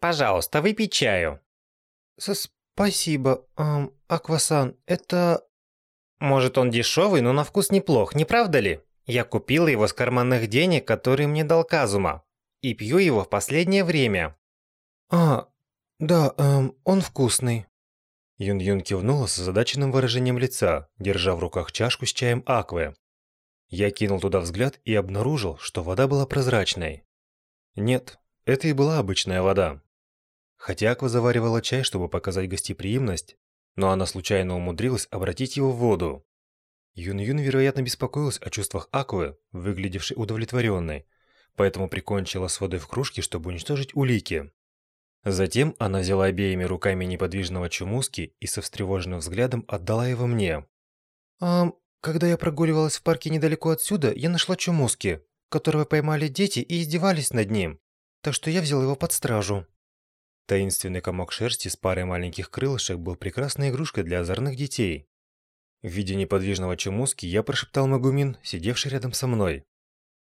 Пожалуйста, выпей чаю. С Спасибо, эм, Аквасан, это... Может, он дешевый, но на вкус неплох, не правда ли? Я купил его с карманных денег, которые мне дал Казума. И пью его в последнее время. А, да, эм, он вкусный. Юн-Юн кивнула с озадаченным выражением лица, держа в руках чашку с чаем Аквы. Я кинул туда взгляд и обнаружил, что вода была прозрачной. Нет, это и была обычная вода. Хотя Аква заваривала чай, чтобы показать гостеприимность, но она случайно умудрилась обратить его в воду. Юн-Юн, вероятно, беспокоилась о чувствах Аквы, выглядевшей удовлетворенной, поэтому прикончила с водой в кружке, чтобы уничтожить улики. Затем она взяла обеими руками неподвижного Чумуски и со встревоженным взглядом отдала его мне. «А, когда я прогуливалась в парке недалеко отсюда, я нашла Чумуски, которого поймали дети и издевались над ним, так что я взял его под стражу». Таинственный комок шерсти с парой маленьких крылышек был прекрасной игрушкой для озорных детей. В виде неподвижного чумуски я прошептал Магумин, сидевший рядом со мной.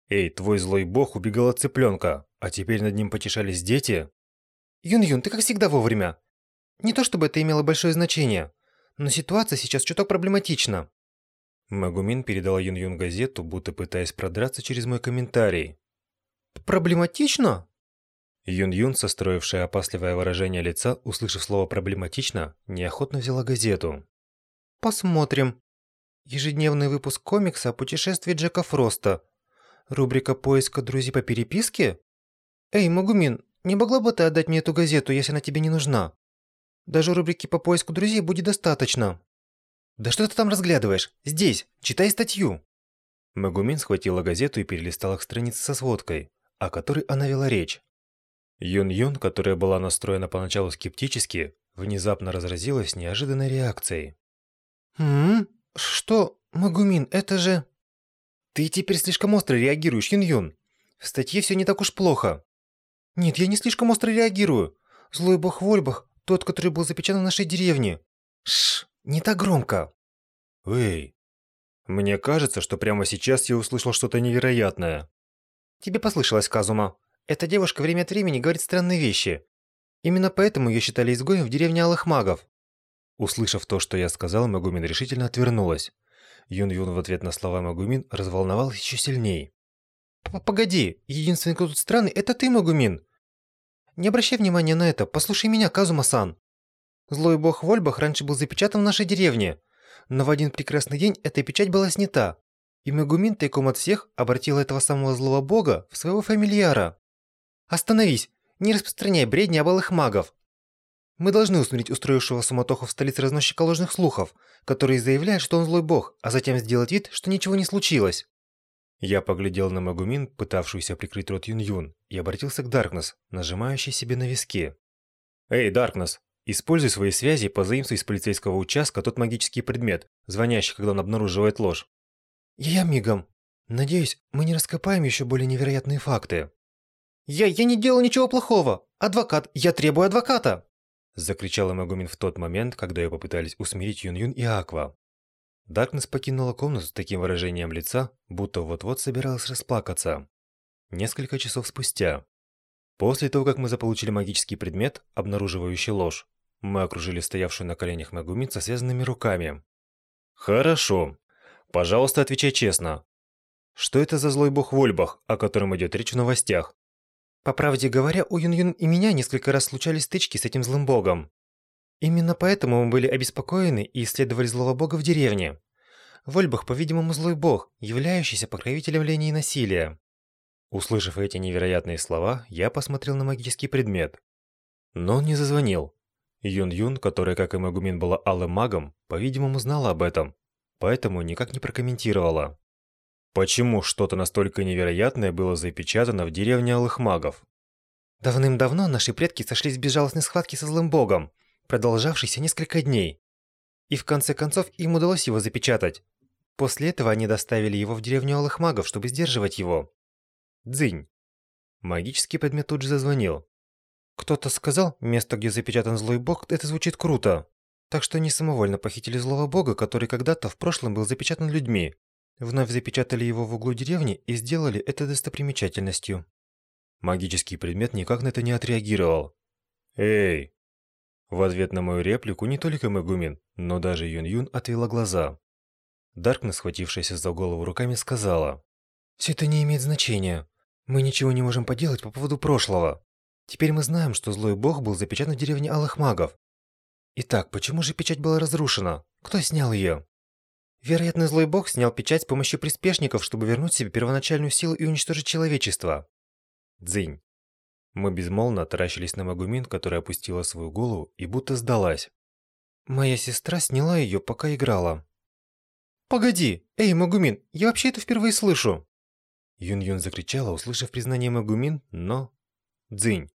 «Эй, твой злой бог убегал от цыпленка, а теперь над ним потешались дети?» «Юн-Юн, ты как всегда вовремя. Не то чтобы это имело большое значение, но ситуация сейчас чуток проблематична». Магумин передал Юн-Юн газету, будто пытаясь продраться через мой комментарий. «Проблематично?» Юн-Юн, состроившая опасливое выражение лица, услышав слово «проблематично», неохотно взяла газету. «Посмотрим. Ежедневный выпуск комикса о путешествии Джека Фроста. Рубрика поиска друзей по переписке? Эй, Магумин, не могла бы ты отдать мне эту газету, если она тебе не нужна? Даже рубрики по поиску друзей будет достаточно». «Да что ты там разглядываешь? Здесь! Читай статью!» Магумин схватила газету и перелистала к странице со сводкой, о которой она вела речь. Юн-Юн, которая была настроена поначалу скептически, внезапно разразилась неожиданной реакцией. «Хм? Что? Магумин, это же...» «Ты теперь слишком остро реагируешь, Юн-Юн. В статье все не так уж плохо». «Нет, я не слишком остро реагирую. Злой бог Вольбах, тот, который был запечатан в нашей деревне». Шш, не так громко. Эй, мне кажется, что прямо сейчас я услышал что-то невероятное. Тебе послышалось, Казума. Эта девушка время от времени говорит странные вещи. Именно поэтому ее считали изгоем в деревне Алых Магов. Услышав то, что я сказал, Магумин решительно отвернулась. Юн-Юн в ответ на слова Магумин разволновался еще сильней. «Погоди, единственный, кто тут странный, это ты, Магумин. Не обращай внимания на это, послушай меня, Казума-сан. Злой бог Вольбах раньше был запечатан в нашей деревне, но в один прекрасный день эта печать была снята, и Магумин тайком от всех обратила этого самого злого бога в своего фамильяра. Остановись! Не распространяй бредни об алых магов. Мы должны усмирить устроившего суматоху в столице разносчика ложных слухов, который заявляет, что он злой бог, а затем сделать вид, что ничего не случилось. Я поглядел на Магумин, пытавшуюся прикрыть рот Юн-Юн, и обратился к Даркнесс, нажимающей себе на виски. «Эй, Даркнесс, используй свои связи и позаимствуй из полицейского участка тот магический предмет, звонящий, когда он обнаруживает ложь». «Я мигом. Надеюсь, мы не раскопаем еще более невероятные факты». «Я, я не делал ничего плохого! Адвокат! Я требую адвоката!» Закричала Магумин в тот момент, когда ее попытались усмирить Юн-Юн и Аква. Даркнесс покинула комнату с таким выражением лица, будто вот-вот собиралась расплакаться. Несколько часов спустя. После того, как мы заполучили магический предмет, обнаруживающий ложь, мы окружили стоявшую на коленях Магумин со связанными руками. «Хорошо. Пожалуйста, отвечай честно. Что это за злой бог Вольбах, о котором идет речь в новостях? По правде говоря, у Юн-Юн и меня несколько раз случались стычки с этим злым богом. Именно поэтому мы были обеспокоены и исследовали злого бога в деревне. Вольбах, по-видимому, злой бог, являющийся покровителем лени и насилия. Услышав эти невероятные слова, я посмотрел на магический предмет. Но он не зазвонил. Юн-Юн, которая, как и Магумин, была алым магом, по-видимому, знала об этом, поэтому никак не прокомментировала. Почему что-то настолько невероятное было запечатано в деревне Алых Магов? Давным-давно наши предки сошлись в безжалостной схватке со злым богом, продолжавшейся несколько дней. И в конце концов им удалось его запечатать. После этого они доставили его в деревню Алых Магов, чтобы сдерживать его. Дзынь. Магический предмет тут же зазвонил. Кто-то сказал, место, где запечатан злой бог, это звучит круто. Так что они самовольно похитили злого бога, который когда-то в прошлом был запечатан людьми. Вновь запечатали его в углу деревни и сделали это достопримечательностью. Магический предмет никак на это не отреагировал. Эй! В ответ на мою реплику не только Мэгумин, но даже Юн-Юн отвела глаза. Даркнесс, схватившаяся за голову руками, сказала. «Все это не имеет значения. Мы ничего не можем поделать по поводу прошлого. Теперь мы знаем, что злой бог был запечатан в деревне Алых Магов. Итак, почему же печать была разрушена? Кто снял ее? Вероятно, злой бог снял печать с помощью приспешников, чтобы вернуть себе первоначальную силу и уничтожить человечество. Дзынь. Мы безмолвно таращились на Магумин, которая опустила свою голову и будто сдалась. Моя сестра сняла ее, пока играла. Погоди! Эй, Магумин, я вообще это впервые слышу! Юн-Юн закричала, услышав признание Магумин, но... Дзынь.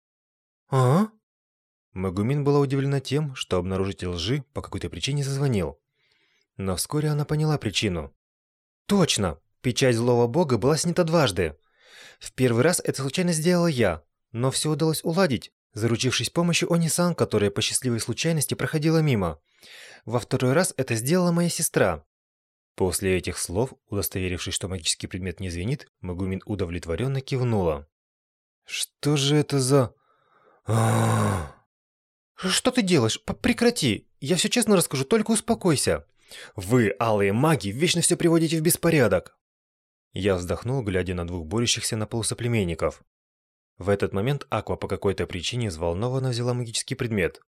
А? Магумин была удивлена тем, что обнаружитель лжи по какой-то причине зазвонил. Но вскоре она поняла причину. Точно! Печать злого бога была снята дважды. В первый раз это случайно сделала я, но все удалось уладить, заручившись помощью Онисан, которая по счастливой случайности проходила мимо. Во второй раз это сделала моя сестра. После этих слов, удостоверившись, что магический предмет не звенит, Магумин удовлетворенно кивнула. Что же это за... Что ты делаешь? Прекрати. Я все честно расскажу, только успокойся. Вы, алые маги, вечно все приводите в беспорядок. Я вздохнул, глядя на двух борющихся на полу соплеменников. В этот момент Аква по какой-то причине взволнованно взяла магический предмет.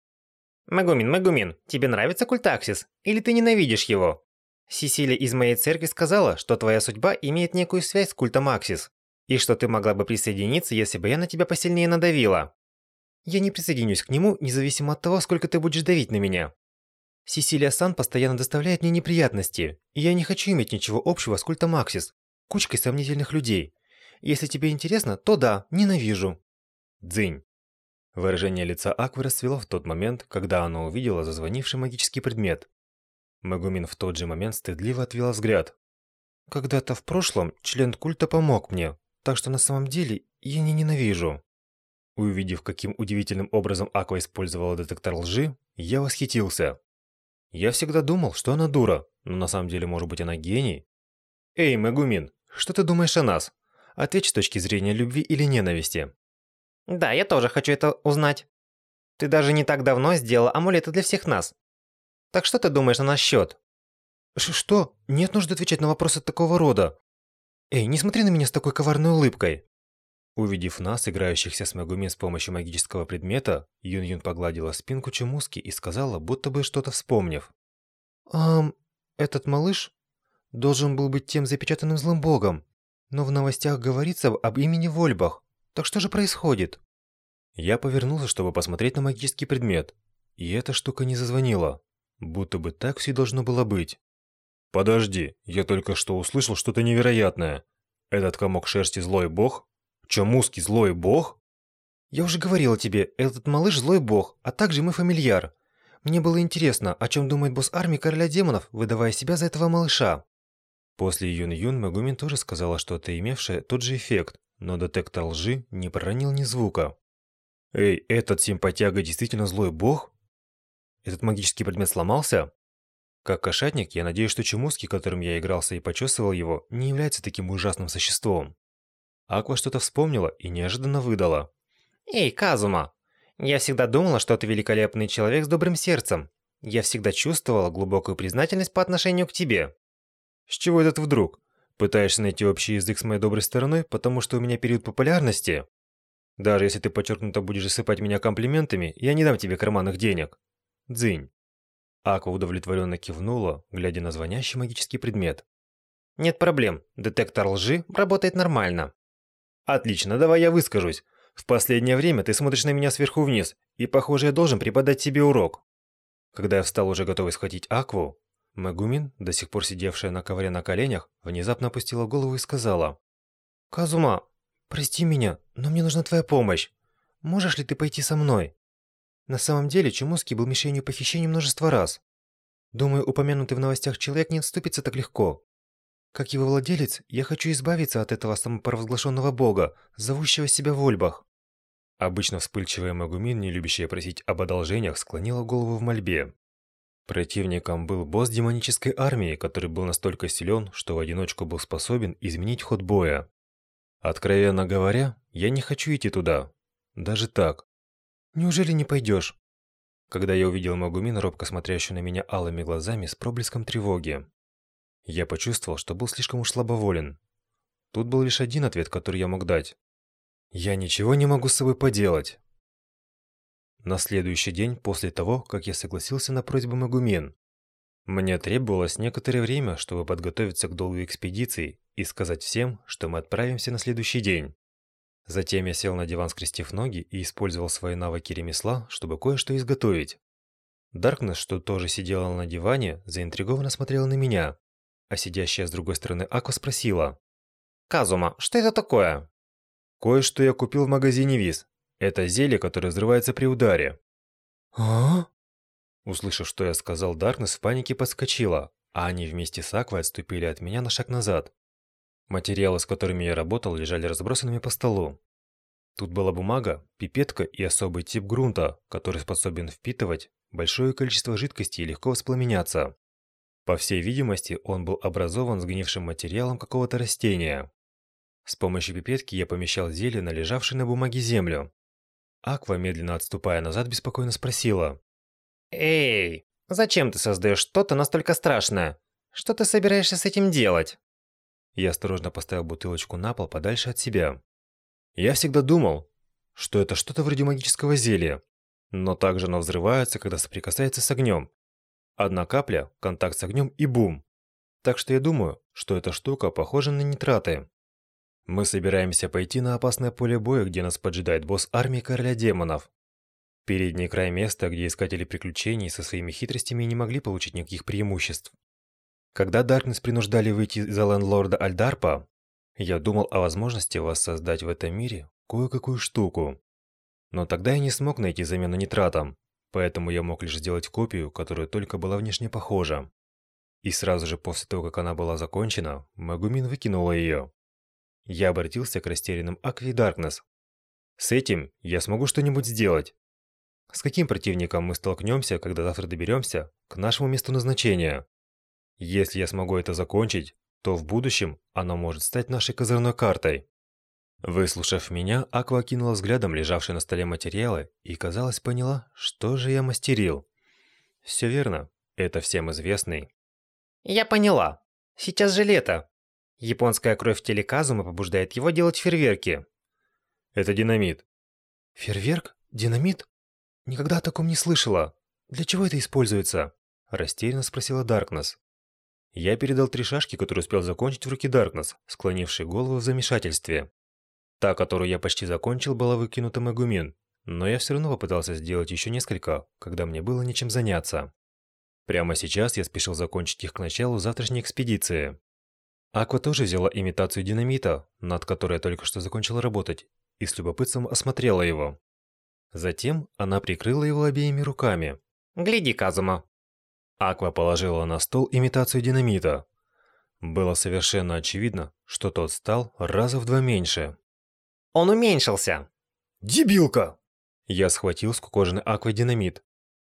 Магумин, Магумин, тебе нравится культаксис? Или ты ненавидишь его? Сисилия из моей церкви сказала, что твоя судьба имеет некую связь с культом Аксис, и что ты могла бы присоединиться, если бы я на тебя посильнее надавила. Я не присоединюсь к нему, независимо от того, сколько ты будешь давить на меня. Сисилия Сан постоянно доставляет мне неприятности, и я не хочу иметь ничего общего с культом Аксис, кучкой сомнительных людей. Если тебе интересно, то да, ненавижу. Дзынь. Выражение лица Аквы расцвело в тот момент, когда она увидела зазвонивший магический предмет. Магумин в тот же момент стыдливо отвела взгляд. Когда-то в прошлом член культа помог мне, так что на самом деле я не ненавижу. Увидев, каким удивительным образом Аква использовала детектор лжи, я восхитился. Я всегда думал, что она дура, но на самом деле, может быть, она гений. Эй, Мегумин, что ты думаешь о нас? Ответь с точки зрения любви или ненависти. Да, я тоже хочу это узнать. Ты даже не так давно сделал амулеты для всех нас. Так что ты думаешь на наш счет? Что? Нет нужды отвечать на вопросы такого рода. Эй, не смотри на меня с такой коварной улыбкой. Увидев нас, играющихся с Мегумин с помощью магического предмета, Юн-Юн погладила спинку Чумуски и сказала, будто бы что-то вспомнив. «Ам, этот малыш должен был быть тем запечатанным злым богом, но в новостях говорится об имени Вольбах. Так что же происходит?» Я повернулся, чтобы посмотреть на магический предмет, и эта штука не зазвонила, будто бы так все должно было быть. «Подожди, я только что услышал что-то невероятное. Этот комок шерсти злой бог?» Чомуский злой бог? Я уже говорила тебе, этот малыш злой бог, а также мой фамильяр. Мне было интересно, о чем думает босс армии короля демонов, выдавая себя за этого малыша. После Юн-Юн Магумин тоже сказала что-то имевшее тот же эффект, но детектор лжи не проронил ни звука. Эй, этот симпатяга действительно злой бог? Этот магический предмет сломался? Как кошатник, я надеюсь, что Чемуски, которым я игрался и почесывал его, не является таким ужасным существом. Аква что-то вспомнила и неожиданно выдала. «Эй, Казума! Я всегда думала, что ты великолепный человек с добрым сердцем. Я всегда чувствовала глубокую признательность по отношению к тебе». «С чего этот вдруг? Пытаешься найти общий язык с моей доброй стороной, потому что у меня период популярности? Даже если ты подчеркнуто будешь засыпать меня комплиментами, я не дам тебе карманных денег. Дзынь». Аква удовлетворенно кивнула, глядя на звонящий магический предмет. «Нет проблем. Детектор лжи работает нормально. Отлично, давай я выскажусь. В последнее время ты смотришь на меня сверху вниз, и, похоже, я должен преподать тебе урок. Когда я встал уже готовый схватить Акву, Магумин, до сих пор сидевшая на ковре на коленях, внезапно опустила голову и сказала. «Казума, прости меня, но мне нужна твоя помощь. Можешь ли ты пойти со мной?» На самом деле, Чумуский был мишенью похищения множество раз. Думаю, упомянутый в новостях человек не отступится так легко. Как его владелец, я хочу избавиться от этого самопровозглашенного бога, зовущего себя Вольбах. Обычно вспыльчивая Магумин, не любящая просить об одолжениях, склонила голову в мольбе. Противником был босс демонической армии, который был настолько силен, что в одиночку был способен изменить ход боя. Откровенно говоря, я не хочу идти туда. Даже так. Неужели не пойдешь? Когда я увидел Магумин, робко смотрящую на меня алыми глазами с проблеском тревоги, я почувствовал, что был слишком уж слабоволен. Тут был лишь один ответ, который я мог дать. Я ничего не могу с собой поделать. На следующий день после того, как я согласился на просьбу Магумин, мне требовалось некоторое время, чтобы подготовиться к долгой экспедиции и сказать всем, что мы отправимся на следующий день. Затем я сел на диван, скрестив ноги, и использовал свои навыки ремесла, чтобы кое-что изготовить. Даркнесс, что тоже сидела на диване, заинтригованно смотрела на меня, а сидящая с другой стороны Ако спросила. «Казума, что это такое?» «Кое-что я купил в магазине Виз. Это зелье, которое взрывается при ударе». «А?» Услышав, что я сказал, Даркнесс в панике подскочила, а они вместе с Аквой отступили от меня на шаг назад. Материалы, с которыми я работал, лежали разбросанными по столу. Тут была бумага, пипетка и особый тип грунта, который способен впитывать большое количество жидкости и легко воспламеняться. По всей видимости, он был образован сгнившим материалом какого-то растения. С помощью пипетки я помещал зелье на лежавшей на бумаге землю. Аква, медленно отступая назад, беспокойно спросила. «Эй, зачем ты создаешь что-то настолько страшное? Что ты собираешься с этим делать?» Я осторожно поставил бутылочку на пол подальше от себя. Я всегда думал, что это что-то вроде магического зелья, но также оно взрывается, когда соприкасается с огнем. Одна капля, контакт с огнем и бум. Так что я думаю, что эта штука похожа на нитраты. Мы собираемся пойти на опасное поле боя, где нас поджидает босс армии короля демонов. Передний край места, где искатели приключений со своими хитростями не могли получить никаких преимуществ. Когда Даркнесс принуждали выйти за лендлорда Альдарпа, я думал о возможности воссоздать в этом мире кое-какую штуку. Но тогда я не смог найти замену нитратам, поэтому я мог лишь сделать копию, которая только была внешне похожа. И сразу же после того, как она была закончена, Магумин выкинула ее. Я обратился к растерянным Акви Даркнесс. С этим я смогу что-нибудь сделать. С каким противником мы столкнемся, когда завтра доберемся к нашему месту назначения? Если я смогу это закончить, то в будущем оно может стать нашей козырной картой. Выслушав меня, Аква кинула взглядом лежавшие на столе материалы и, казалось, поняла, что же я мастерил. Все верно, это всем известный. «Я поняла. Сейчас же лето. Японская кровь в теле Казума побуждает его делать фейерверки». Это динамит. Фейерверк? Динамит? Никогда о таком не слышала. Для чего это используется? Растерянно спросила Даркнесс. Я передал три шашки, которые успел закончить в руки Даркнесс, склонивший голову в замешательстве. Та, которую я почти закончил, была выкинута Магумин, но я все равно попытался сделать еще несколько, когда мне было нечем заняться. Прямо сейчас я спешил закончить их к началу завтрашней экспедиции. Аква тоже взяла имитацию динамита, над которой я только что закончил работать, и с любопытством осмотрела его. Затем она прикрыла его обеими руками. «Гляди, Казума, Аква положила на стол имитацию динамита. Было совершенно очевидно, что тот стал раза в два меньше. Он уменьшился. Дебилка! Я схватил скукоженный Аква динамит.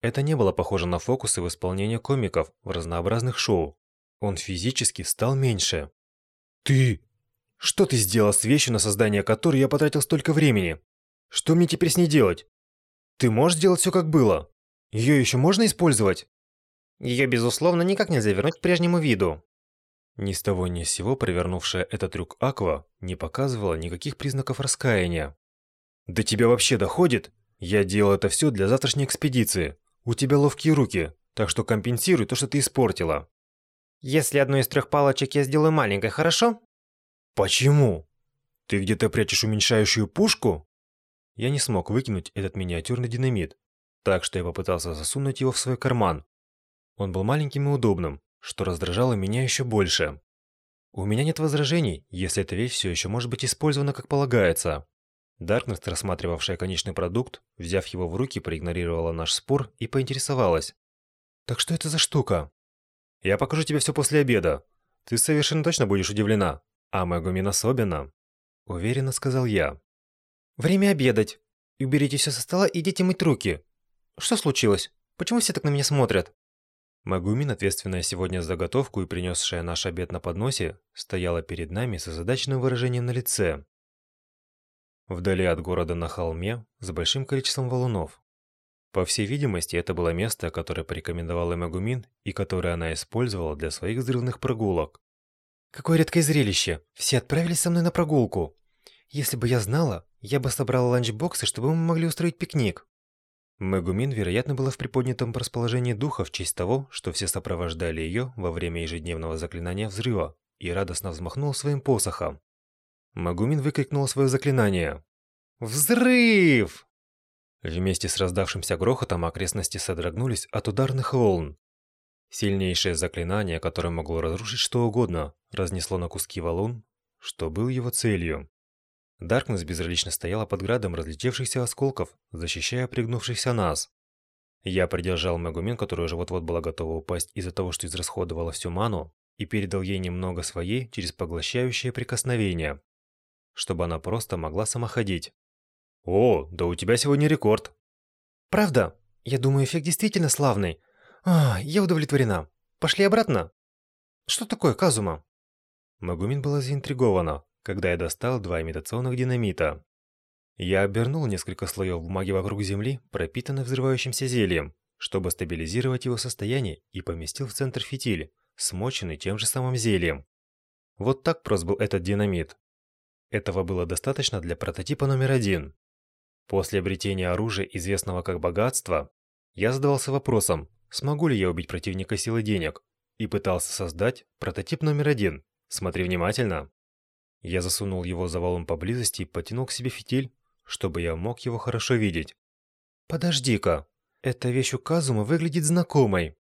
Это не было похоже на фокусы в исполнении комиков в разнообразных шоу. Он физически стал меньше. Ты! Что ты сделал с вещью, на создание которой я потратил столько времени? Что мне теперь с ней делать? Ты можешь сделать все как было? Ее еще можно использовать? Ее, безусловно, никак нельзя вернуть к прежнему виду. Ни с того ни с сего провернувшая этот трюк Аква не показывала никаких признаков раскаяния. «Да тебя вообще доходит? Я делал это все для завтрашней экспедиции. У тебя ловкие руки, так что компенсируй то, что ты испортила». «Если одну из трех палочек я сделаю маленькой, хорошо?» «Почему? Ты где-то прячешь уменьшающую пушку?» Я не смог выкинуть этот миниатюрный динамит, так что я попытался засунуть его в свой карман, он был маленьким и удобным, что раздражало меня еще больше. У меня нет возражений, если эта вещь все еще может быть использована как полагается. Даркнесс, рассматривавшая конечный продукт, взяв его в руки, проигнорировала наш спор и поинтересовалась. «Так что это за штука?» «Я покажу тебе все после обеда. Ты совершенно точно будешь удивлена. А Мегумин особенно», — уверенно сказал я. «Время обедать. Уберите все со стола и идите мыть руки. Что случилось? Почему все так на меня смотрят?» Магумин, ответственная сегодня за готовку и принесшая наш обед на подносе, стояла перед нами с озадаченным выражением на лице. Вдали от города на холме, с большим количеством валунов. По всей видимости, это было место, которое порекомендовала Магумин и которое она использовала для своих взрывных прогулок. Какое редкое зрелище! Все отправились со мной на прогулку. Если бы я знала, я бы собрала ланчбоксы, чтобы мы могли устроить пикник. Мегумин, вероятно, была в приподнятом расположении духа в честь того, что все сопровождали ее во время ежедневного заклинания взрыва, и радостно взмахнул своим посохом. Магумин выкрикнула свое заклинание. «Взрыв!» Вместе с раздавшимся грохотом окрестности содрогнулись от ударных волн. Сильнейшее заклинание, которое могло разрушить что угодно, разнесло на куски валун, что был его целью. Даркнесс безразлично стояла под градом разлетевшихся осколков, защищая пригнувшихся нас. Я придержал Мегумен, которая уже вот-вот была готова упасть из-за того, что израсходовала всю ману, и передал ей немного своей через поглощающее прикосновение, чтобы она просто могла самоходить. «О, да у тебя сегодня рекорд!» «Правда? Я думаю, эффект действительно славный. А, я удовлетворена. Пошли обратно?» «Что такое, Казума?» Магумин была заинтригована, когда я достал два имитационных динамита. Я обернул несколько слоев бумаги вокруг земли, пропитанной взрывающимся зельем, чтобы стабилизировать его состояние, и поместил в центр фитиль, смоченный тем же самым зельем. Вот так прост был этот динамит. Этого было достаточно для прототипа номер один. После обретения оружия, известного как богатство, я задавался вопросом, смогу ли я убить противника силой денег, и пытался создать прототип номер один. Смотри внимательно. Я засунул его за валун поблизости и потянул к себе фитиль, чтобы я мог его хорошо видеть. «Подожди-ка, эта вещь у Казума выглядит знакомой».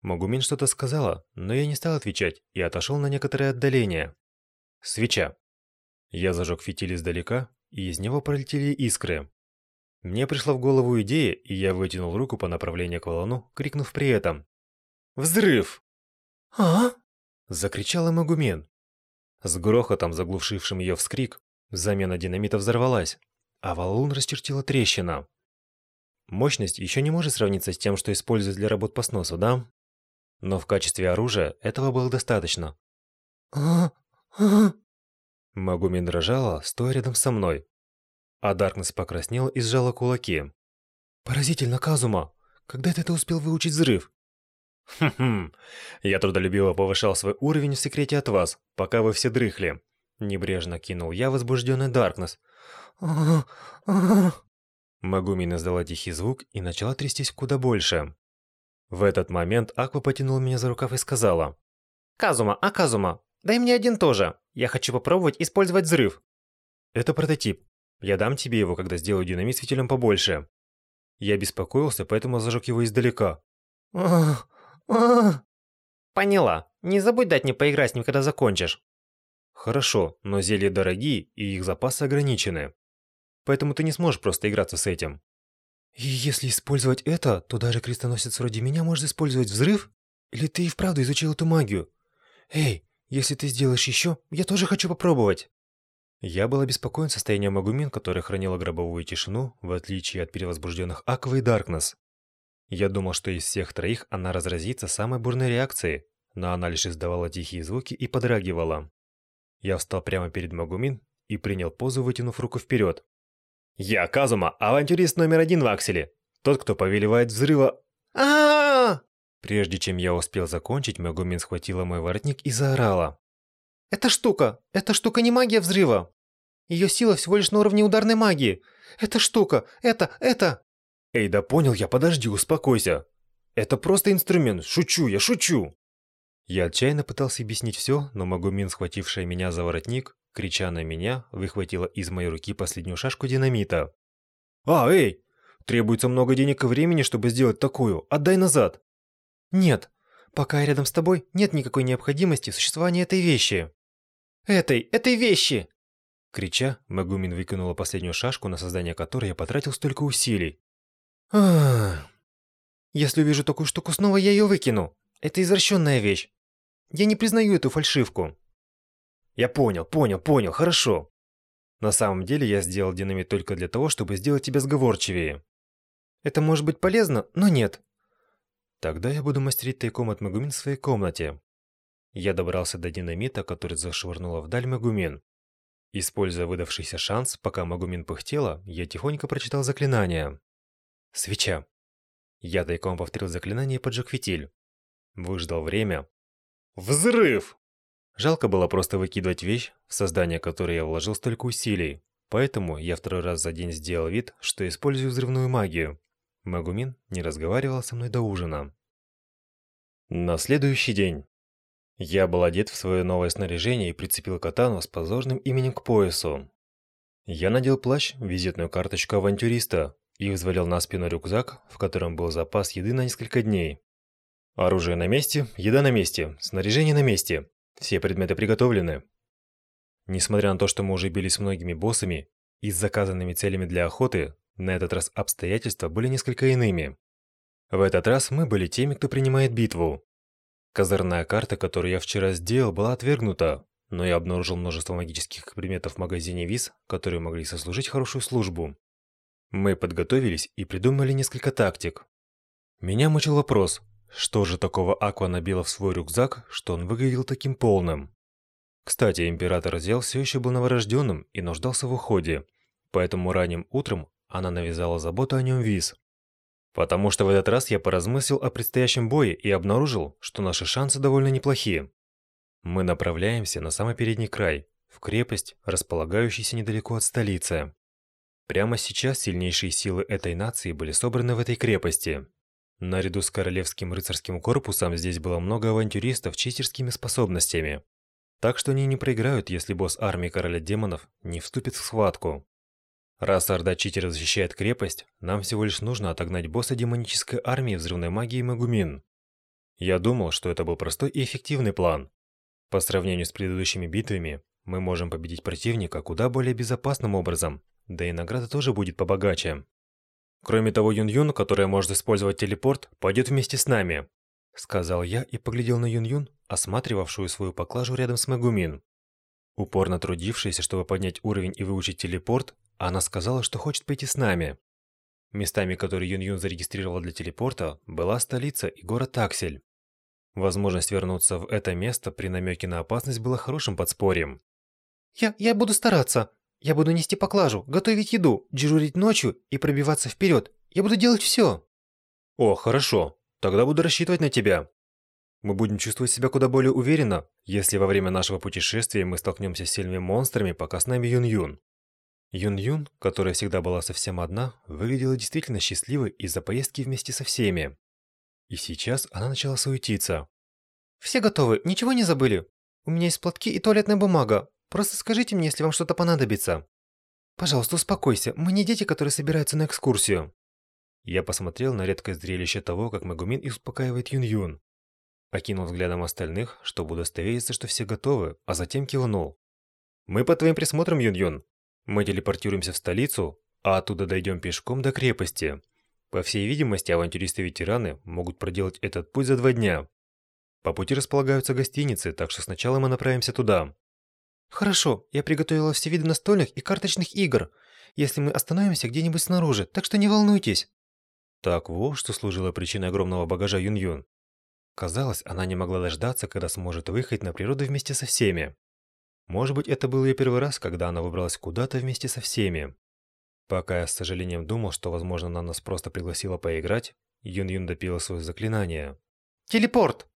Магумин что-то сказала, но я не стал отвечать и отошел на некоторое отдаление. Свеча. Я зажег фитиль издалека, и из него пролетели искры. Мне пришла в голову идея, и я вытянул руку по направлению к валуну, крикнув при этом «Взрыв!» «А?» – закричала Магумен. С грохотом, заглушившим ее вскрик, замена динамита взорвалась, а валун расчертила трещина. Мощность еще не может сравниться с тем, что используют для работ по сносу, да? Но в качестве оружия этого было достаточно. Магумин дрожала, стоя рядом со мной. А Даркнесс покраснел и сжала кулаки. «Поразительно, Казума! Когда ты это успел выучить взрыв?» Хм-хм. Я трудолюбиво повышал свой уровень в секрете от вас, пока вы все дрыхли. Небрежно кинул я возбужденный Даркнесс. Магумин издала тихий звук и начала трястись куда больше. В этот момент Аква потянула меня за рукав и сказала. «Казума, а Казума, дай мне один тоже. Я хочу попробовать использовать взрыв». «Это прототип. Я дам тебе его, когда сделаю динамит с фитилем побольше». Я беспокоился, поэтому зажег его издалека. Ах, Поняла. Не забудь дать мне поиграть с ним, когда закончишь. Хорошо, но зелья дорогие, и их запасы ограничены. Поэтому ты не сможешь просто играться с этим. И если использовать это, то даже крестоносец вроде меня может использовать взрыв? Или ты и вправду изучил эту магию? Эй, если ты сделаешь еще, я тоже хочу попробовать. Я был обеспокоен состоянием Магумин, которая хранила гробовую тишину, в отличие от перевозбужденных Аквы и Даркнесс. Я думал, что из всех троих она разразится самой бурной реакцией, но она лишь издавала тихие звуки и подрагивала. Я встал прямо перед Магумин и принял позу, вытянув руку вперед. «Я Казума, авантюрист номер один в Акселе! Тот, кто повелевает взрыва...» а Прежде чем я успел закончить, Магумин схватила мой воротник и заорала. «Эта штука! Эта штука не магия взрыва! Ее сила всего лишь на уровне ударной магии! Эта штука! Это... это...» Эй, да понял я, подожди, успокойся. Это просто инструмент, шучу я, шучу. Я отчаянно пытался объяснить все, но Магумин, схватившая меня за воротник, крича на меня, выхватила из моей руки последнюю шашку динамита. «А, эй! Требуется много денег и времени, чтобы сделать такую. Отдай назад!» «Нет, пока я рядом с тобой, нет никакой необходимости в существовании этой вещи». «Этой, этой вещи!» Крича, Магумин выкинула последнюю шашку, на создание которой я потратил столько усилий. Если увижу такую штуку снова, я ее выкину. Это извращенная вещь. Я не признаю эту фальшивку. Я понял, понял, понял, хорошо. На самом деле я сделал динамит только для того, чтобы сделать тебя сговорчивее. Это может быть полезно, но нет. Тогда я буду мастерить тайком от Магумин в своей комнате. Я добрался до динамита, который зашвырнула вдаль Магумин. Используя выдавшийся шанс, пока Магумин пыхтела, я тихонько прочитал заклинание. Свеча. Я тайком повторил заклинание и поджег фитиль. Выждал время. Взрыв! Жалко было просто выкидывать вещь, в создание которой я вложил столько усилий. Поэтому я второй раз за день сделал вид, что использую взрывную магию. Магумин не разговаривал со мной до ужина. На следующий день. Я был одет в свое новое снаряжение и прицепил катану с позорным именем к поясу. Я надел плащ, визитную карточку авантюриста и взвалил на спину рюкзак, в котором был запас еды на несколько дней. Оружие на месте, еда на месте, снаряжение на месте. Все предметы приготовлены. Несмотря на то, что мы уже бились с многими боссами и с заказанными целями для охоты, на этот раз обстоятельства были несколько иными. В этот раз мы были теми, кто принимает битву. Козырная карта, которую я вчера сделал, была отвергнута, но я обнаружил множество магических предметов в магазине ВИЗ, которые могли сослужить хорошую службу. Мы подготовились и придумали несколько тактик. Меня мучил вопрос, что же такого Аква набила в свой рюкзак, что он выглядел таким полным? Кстати, император Зел все еще был новорожденным и нуждался в уходе, поэтому ранним утром она навязала заботу о нем Виз. Потому что в этот раз я поразмыслил о предстоящем бое и обнаружил, что наши шансы довольно неплохие. Мы направляемся на самый передний край, в крепость, располагающуюся недалеко от столицы. Прямо сейчас сильнейшие силы этой нации были собраны в этой крепости. Наряду с королевским рыцарским корпусом здесь было много авантюристов с читерскими способностями. Так что они не проиграют, если босс армии короля демонов не вступит в схватку. Раз Орда Читеров защищает крепость, нам всего лишь нужно отогнать босса демонической армии взрывной магии Магумин. Я думал, что это был простой и эффективный план. По сравнению с предыдущими битвами, мы можем победить противника куда более безопасным образом, да и награда тоже будет побогаче. Кроме того, Юн-Юн, которая может использовать телепорт, пойдет вместе с нами, сказал я и поглядел на Юн-Юн, осматривавшую свою поклажу рядом с Магумин. Упорно трудившаяся, чтобы поднять уровень и выучить телепорт, она сказала, что хочет пойти с нами. Местами, которые Юн-Юн зарегистрировала для телепорта, была столица и город Таксель. Возможность вернуться в это место при намеке на опасность была хорошим подспорьем. «Я, я буду стараться. Я буду нести поклажу, готовить еду, дежурить ночью и пробиваться вперед. Я буду делать все». «О, хорошо. Тогда буду рассчитывать на тебя. Мы будем чувствовать себя куда более уверенно, если во время нашего путешествия мы столкнемся с сильными монстрами, пока с нами Юн-Юн. Юн-Юн, которая всегда была совсем одна, выглядела действительно счастливой из-за поездки вместе со всеми. И сейчас она начала суетиться. «Все готовы, ничего не забыли? У меня есть платки и туалетная бумага. Просто скажите мне, если вам что-то понадобится. Пожалуйста, успокойся, мы не дети, которые собираются на экскурсию». Я посмотрел на редкое зрелище того, как Магумин успокаивает Юн-Юн. Окинул взглядом остальных, чтобы удостовериться, что все готовы, а затем кивнул. «Мы под твоим присмотром, Юн-Юн. Мы телепортируемся в столицу, а оттуда дойдем пешком до крепости. По всей видимости, авантюристы-ветераны могут проделать этот путь за два дня. По пути располагаются гостиницы, так что сначала мы направимся туда. Хорошо, я приготовила все виды настольных и карточных игр, если мы остановимся где-нибудь снаружи, так что не волнуйтесь. Так вот, что служило причиной огромного багажа Юн-Юн. Казалось, она не могла дождаться, когда сможет выехать на природу вместе со всеми. Может быть, это был ее первый раз, когда она выбралась куда-то вместе со всеми. Пока я с сожалением думал, что, возможно, она нас просто пригласила поиграть, Юн-Юн допила свое заклинание. «Телепорт!»